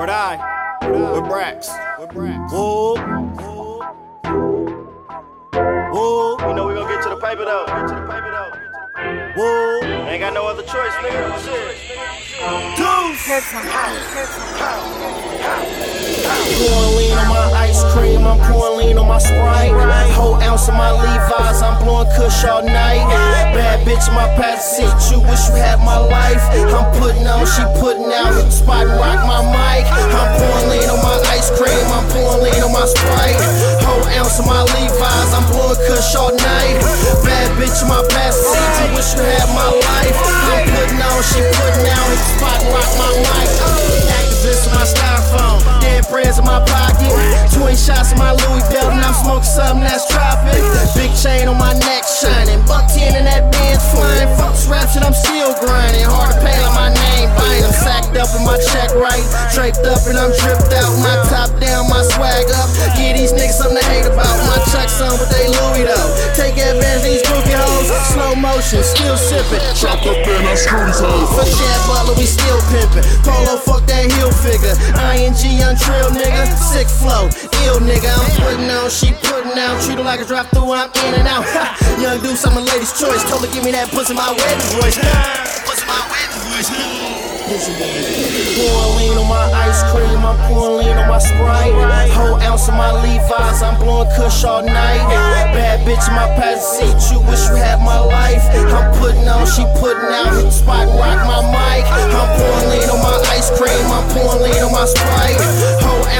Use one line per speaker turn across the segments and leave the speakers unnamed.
Or die. With Brax. With Brax. Whoa. Whoa. You know we gonna get to the paper though. Get to the paper though. Whoa. Ain't got no other choice, nigga. Shit. Deuce.
Pouring lean on my ice cream, I'm pouring lean on my Sprite. Whole ounce of my Levi's, I'm blowing Kush all night. Bad bitch in my passenger seat, you wish you had my life. I'm putting on, she putting out, hit the spot rock my mic. I'm pouring lean on my ice cream, I'm pouring lean on my Sprite. Whole ounce of my Levi's, I'm blowing Kush all night. Bad bitch in my passenger seat, you wish you had my life. Dead brands in my pocket. Twin shots in my Louis belt, and I'm smoking something that's tropic. Big chain on my neck shining, buck 10 in that Benz flying. Folks raps and I'm still grinding. Hard to pay like my name buying. I'm sacked up and my check right, draped up and I'm dripped out. My top down, my swag up. Give these niggas something to hate about. My chucks on, but they Louis though. Take advantage these groupie hoes. Slow motion, still sipping.
Chopped up in our streets hoes.
For Chad Butler, we still pimpin'. Polo, fuck that heel figure. ING, nigga. Sick flow, ill nigga. I'm putting on, she putting out. Treat her like a drive through, I'm in and out. young deuce, I'm a lady's choice. Told her, give me that pussy, my wedding voice. Pussy, my wedding voice. Pouring lean on my ice cream, I'm pouring lean on my Sprite. Whole ounce of my Levi's, I'm blowing Kush all night. Bad bitch in my passenger seat, you wish you had my life. I'm putting on, she putting out, hit the spot rock my mic. I'm pouring lean on my ice cream, I'm pouring lean on my Sprite.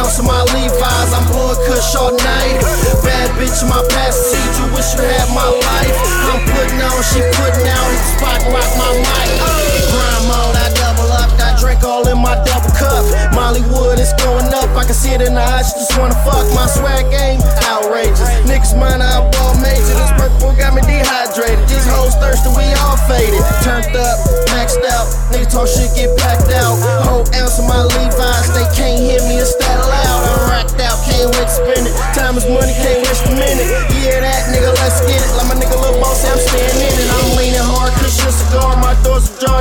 Ounce of my Levi's, I'm blowing Kush all night. Bad bitch in my passenger seat, you wish you had my life. I'm putting on, she putting out, hit spot rock my mic. Grind mode, I double up, got drink all in my double cup. Molly Wood is going up, I can see it in the eyes, she just wanna fuck. My swag game, outrageous. Niggas mind I ball major, this purple got me dehydrated. These hoes thirsty, we all faded. Turned up, maxed out, niggas talk shit, get packed out. Whole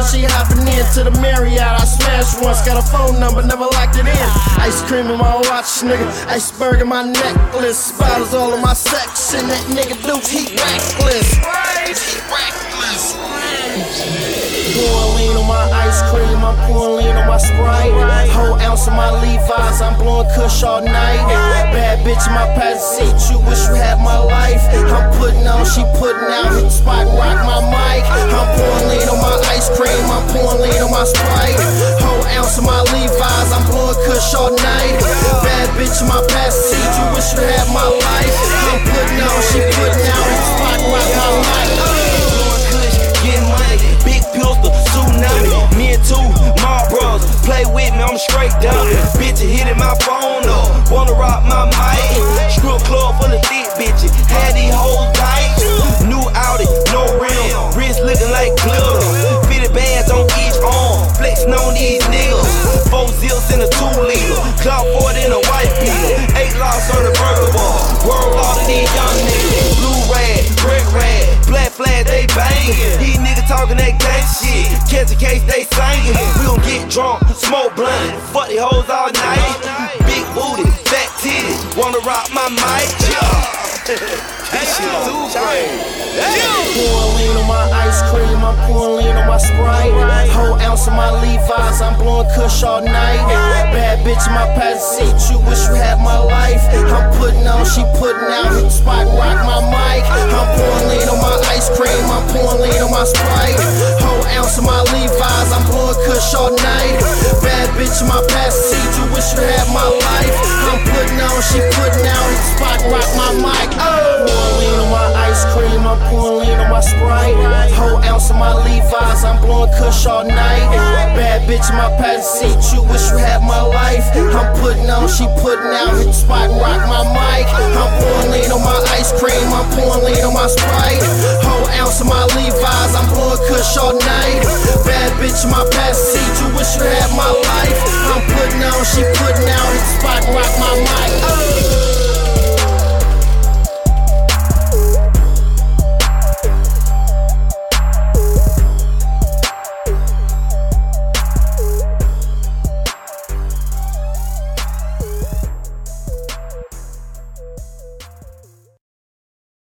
she hopping into the Marriott. I smashed once, got a phone number, never locked it in. Ice cream in my watch, nigga. Iceberg in my necklace. Bottles all in my section. That nigga Duke, he reckless. He reckless. Pouring lean on my ice cream, I'm pouring lean on my Sprite. Whole ounce of my Levi's, I'm blowing Kush all night. Bad bitch in my passenger seat, you wish you had my life. I'm putting on, she putting out, hit spot rock my pouring lean on my Sprite. Whole ounce of my Levi's, I'm blowing Kush all night. Bad bitch in my passenger seat, you wish you had my life. I'm putting on, she putting out, spot rock my.
Blowing kush, getting money, big pistol, tsunami. Me and two, my bros, play with me, I'm straight down. Bitch, hitting my phone up, wanna rock my mic. Strip club full of thick bitches, had these hoes cloud Ford in a white beater. Eight locks on the burger bar, world all of these young niggas. Blue rag, red rag, black flag, they bangin'. These niggas talking that gang shit. Catch a case, they singin'. We gon' get drunk, smoke blunt, fuck the hoes all night. Big booty, fat titties, wanna rock my mic? Yeah. This shit too crazy.
Pouring lean on my ice cream, I'm pouring lean on my Sprite. Whole ounce of my Levi's, I'm blowing Kush all night. Bitch my passenger seat, you wish you had my life. I'm putting on, she putting out, hit spot rock my mic. I'm pouring lean on my ice cream, I'm pouring lean on my Sprite. Whole ounce of my Levi's, I'm blowing Kush all night. Bad bitch my passenger seat, you wish you had my life. I'm putting on, she putting pouring lean on my Sprite. Whole ounce of my Levi's, I'm blowing Kush all night. Bad bitch in my passenger seat, you wish you had my life. I'm putting on, she putting out, hit the spot rock my mic. I'm pouring lean on my ice cream, I'm pouring lean on my Sprite. Whole ounce of my Levi's, I'm blowing Kush all night. Bad bitch in my passenger seat, you wish you had my life. I'm